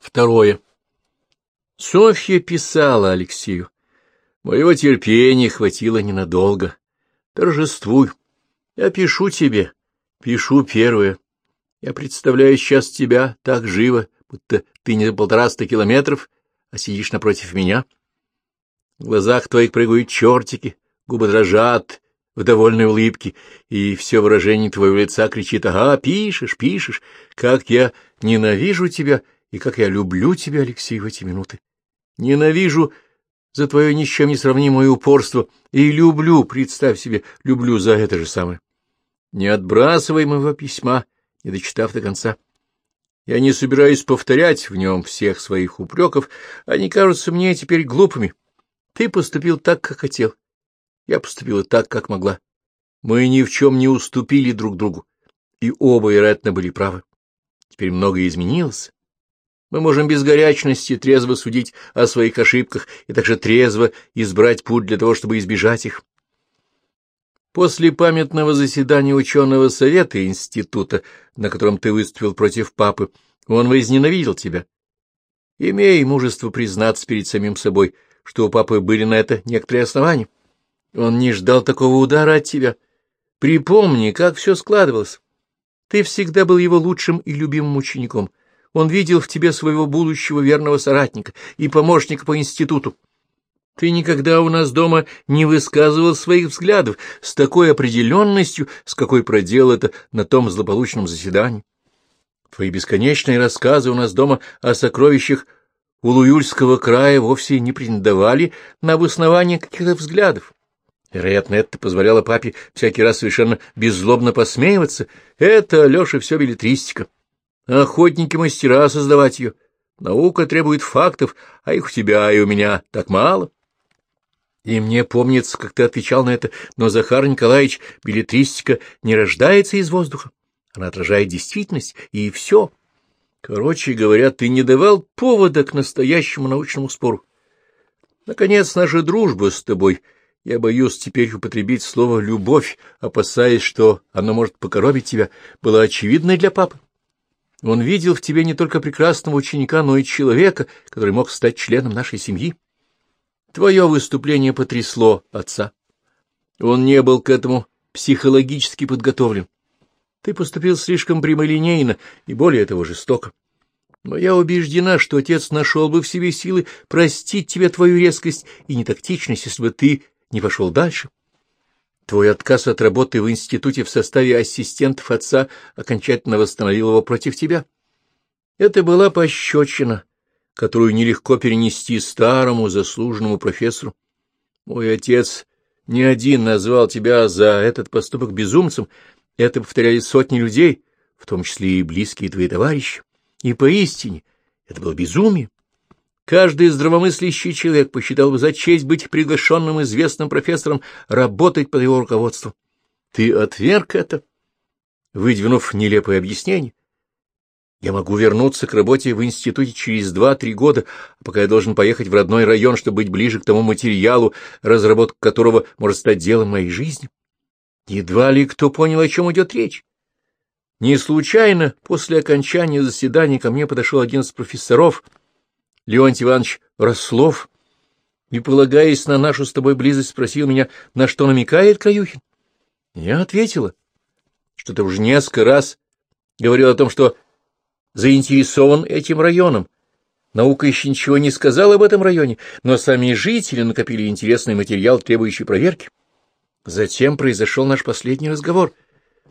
Второе. Софья писала Алексею. Моего терпения хватило ненадолго. Торжествуй. Я пишу тебе. Пишу первое. Я представляю сейчас тебя так живо, будто ты не за полтораста километров, а сидишь напротив меня. В глазах твоих прыгают чертики, губы дрожат в довольной улыбке, и все выражение твоего лица кричит «Ага, пишешь, пишешь! Как я ненавижу тебя и как я люблю тебя, Алексей, в эти минуты! Ненавижу за твое ни с чем не сравнимое упорство и люблю, представь себе, люблю за это же самое. Не отбрасывай моего письма, не дочитав до конца. Я не собираюсь повторять в нем всех своих упреков, они кажутся мне теперь глупыми. Ты поступил так, как хотел. Я поступила так, как могла. Мы ни в чем не уступили друг другу, и оба, вероятно, были правы. Теперь многое изменилось. Мы можем без горячности трезво судить о своих ошибках и также трезво избрать путь для того, чтобы избежать их. После памятного заседания ученого совета института, на котором ты выступил против папы, он возненавидел тебя. Имей мужество признаться перед самим собой, что у папы были на это некоторые основания. Он не ждал такого удара от тебя. Припомни, как все складывалось. Ты всегда был его лучшим и любимым учеником. Он видел в тебе своего будущего верного соратника и помощника по институту. Ты никогда у нас дома не высказывал своих взглядов с такой определенностью, с какой проделал это на том злополучном заседании. Твои бесконечные рассказы у нас дома о сокровищах Улуюльского края вовсе не претендовали на обоснование каких-то взглядов. Вероятно, это позволяло папе всякий раз совершенно беззлобно посмеиваться. Это, Алеша, все билетристика. Охотники-мастера создавать ее. Наука требует фактов, а их у тебя и у меня так мало. И мне помнится, как ты отвечал на это, но, Захар Николаевич, билетристика не рождается из воздуха. Она отражает действительность, и все. Короче говоря, ты не давал повода к настоящему научному спору. Наконец, наша дружба с тобой. Я боюсь теперь употребить слово «любовь», опасаясь, что оно может покоробить тебя, была очевидной для папы. Он видел в тебе не только прекрасного ученика, но и человека, который мог стать членом нашей семьи. Твое выступление потрясло отца. Он не был к этому психологически подготовлен. Ты поступил слишком прямолинейно и более того жестоко. Но я убеждена, что отец нашел бы в себе силы простить тебе твою резкость и нетактичность, если бы ты не пошел дальше. Твой отказ от работы в институте в составе ассистентов отца окончательно восстановил его против тебя. Это была пощечина, которую нелегко перенести старому заслуженному профессору. Мой отец не один назвал тебя за этот поступок безумцем, это повторяли сотни людей, в том числе и близкие твои товарищи. И поистине это было безумие. Каждый здравомыслящий человек посчитал бы за честь быть приглашенным известным профессором работать под его руководством. Ты отверг это, выдвинув нелепое объяснение. Я могу вернуться к работе в институте через два-три года, пока я должен поехать в родной район, чтобы быть ближе к тому материалу, разработка которого может стать делом моей жизни. Едва ли кто понял, о чем идет речь. Не случайно после окончания заседания ко мне подошел один из профессоров — Леонтий Иванович Рослов, не полагаясь на нашу с тобой близость, спросил меня, на что намекает Краюхин. Я ответила, что ты уже несколько раз говорил о том, что заинтересован этим районом. Наука еще ничего не сказала об этом районе, но сами жители накопили интересный материал, требующий проверки. Затем произошел наш последний разговор.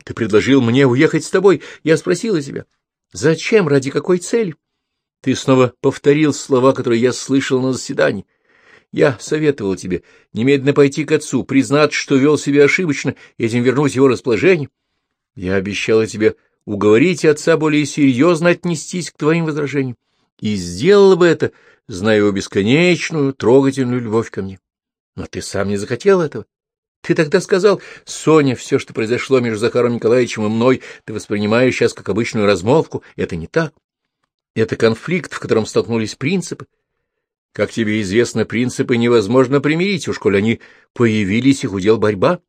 Ты предложил мне уехать с тобой. Я спросила тебя, зачем, ради какой цели? Ты снова повторил слова, которые я слышал на заседании. Я советовал тебе немедленно пойти к отцу, признать, что вел себя ошибочно, и этим вернуть его расположение. Я обещала тебе уговорить отца более серьезно отнестись к твоим возражениям, и сделала бы это, зная его бесконечную, трогательную любовь ко мне. Но ты сам не захотел этого. Ты тогда сказал, Соня, все, что произошло между Захаром Николаевичем и мной, ты воспринимаешь сейчас как обычную размолвку. Это не так. Это конфликт, в котором столкнулись принципы. Как тебе известно, принципы невозможно примирить, уж коль они появились, их удел борьба.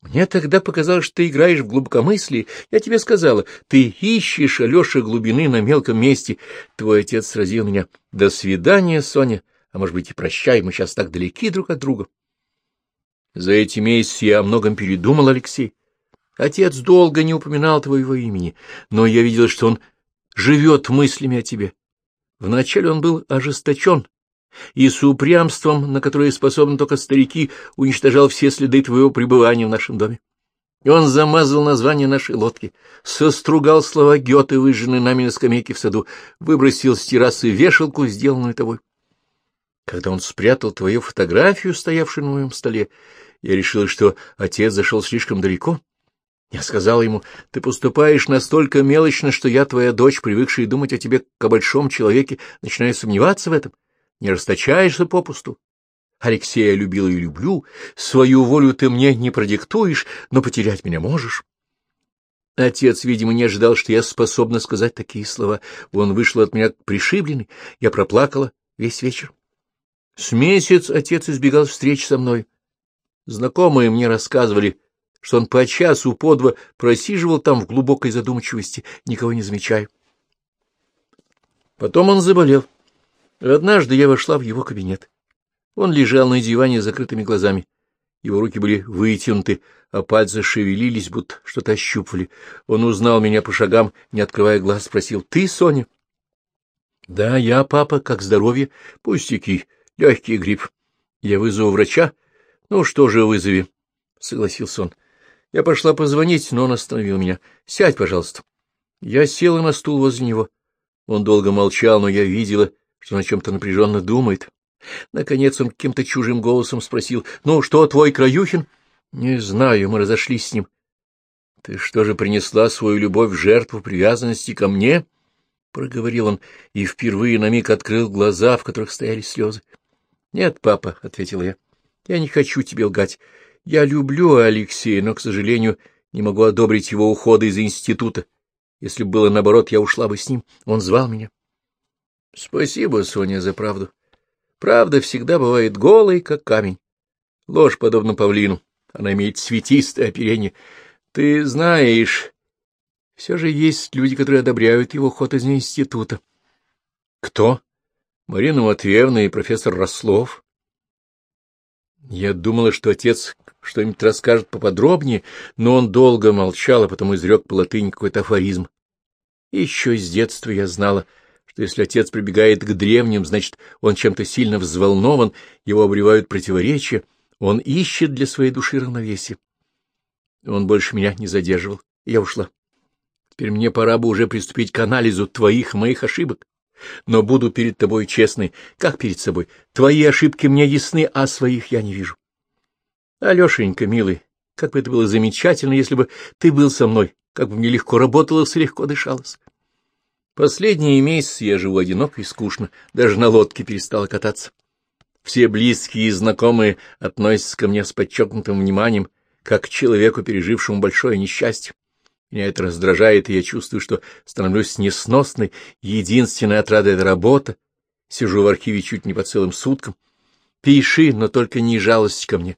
Мне тогда показалось, что ты играешь в глубокомыслие. Я тебе сказала, ты ищешь, Алеша, глубины на мелком месте. Твой отец сразил меня. До свидания, Соня. А может быть и прощай, мы сейчас так далеки друг от друга. За эти месяцы я о многом передумал, Алексей. Отец долго не упоминал твоего имени, но я видел, что он живет мыслями о тебе. Вначале он был ожесточен, и с упрямством, на которое способны только старики, уничтожал все следы твоего пребывания в нашем доме. И он замазал название нашей лодки, состругал слова Гёте, выжженные нами на скамейке в саду, выбросил с террасы вешалку, сделанную тобой. Когда он спрятал твою фотографию, стоявшую на моем столе, я решил, что отец зашел слишком далеко. Я сказал ему, ты поступаешь настолько мелочно, что я, твоя дочь, привыкшая думать о тебе как о большом человеке, начинаю сомневаться в этом не расточаешься попусту. Алексея любил и люблю, свою волю ты мне не продиктуешь, но потерять меня можешь. Отец, видимо, не ожидал, что я способна сказать такие слова. Он вышел от меня пришибленный, я проплакала весь вечер. С месяц отец избегал встреч со мной. Знакомые мне рассказывали, что он по часу, по два просиживал там в глубокой задумчивости, никого не замечая. Потом он заболел. Однажды я вошла в его кабинет. Он лежал на диване с закрытыми глазами. Его руки были вытянуты, а пальцы шевелились, будто что-то ощупывали. Он узнал меня по шагам, не открывая глаз, спросил, — Ты, Соня? — Да, я, папа, как здоровье? — Пустяки, легкий грипп. Я вызову врача? — Ну, что же вызови? — согласился он. Я пошла позвонить, но он остановил меня. — Сядь, пожалуйста. Я села на стул возле него. Он долго молчал, но я видела, что о чем-то напряженно думает. Наконец он каким-то чужим голосом спросил, — Ну, что, твой Краюхин? — Не знаю, мы разошлись с ним. — Ты что же принесла свою любовь в жертву привязанности ко мне? — проговорил он и впервые на миг открыл глаза, в которых стояли слезы. — Нет, папа, — ответила я, — я не хочу тебе лгать. Я люблю Алексея, но, к сожалению, не могу одобрить его ухода из института. Если бы было наоборот, я ушла бы с ним. Он звал меня. —— Спасибо, Соня, за правду. Правда всегда бывает голой, как камень. Ложь подобна павлину. Она имеет цветистое оперение. Ты знаешь, все же есть люди, которые одобряют его ход из института. — Кто? — Марина Матвеевна и профессор Рослов. Я думала, что отец что-нибудь расскажет поподробнее, но он долго молчал, а потом изрек по латыни какой-то афоризм. Еще с детства я знала — что если отец прибегает к древним, значит, он чем-то сильно взволнован, его обревают противоречия, он ищет для своей души равновесие. Он больше меня не задерживал, я ушла. Теперь мне пора бы уже приступить к анализу твоих и моих ошибок. Но буду перед тобой честной, как перед собой. Твои ошибки мне ясны, а своих я не вижу. Алешенька, милый, как бы это было замечательно, если бы ты был со мной, как бы мне легко работалось и легко дышалось. Последние месяцы я живу одиноко и скучно, даже на лодке перестала кататься. Все близкие и знакомые относятся ко мне с подчеркнутым вниманием, как к человеку, пережившему большое несчастье. Меня это раздражает, и я чувствую, что становлюсь несносной. Единственная отрада — это работа. Сижу в архиве чуть не по целым суткам. Пиши, но только не жалость ко мне.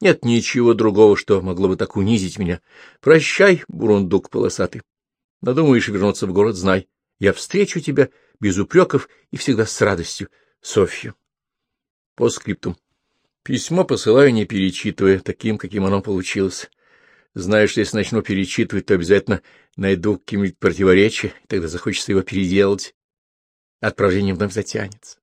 Нет ничего другого, что могло бы так унизить меня. Прощай, бурундук полосатый. Надумаешь вернуться в город, знай, я встречу тебя без упреков и всегда с радостью. Софья. По скриптум. Письмо посылаю, не перечитывая, таким, каким оно получилось. Знаешь, если начну перечитывать, то обязательно найду какие-нибудь противоречия, тогда захочется его переделать. Отправление вновь затянется.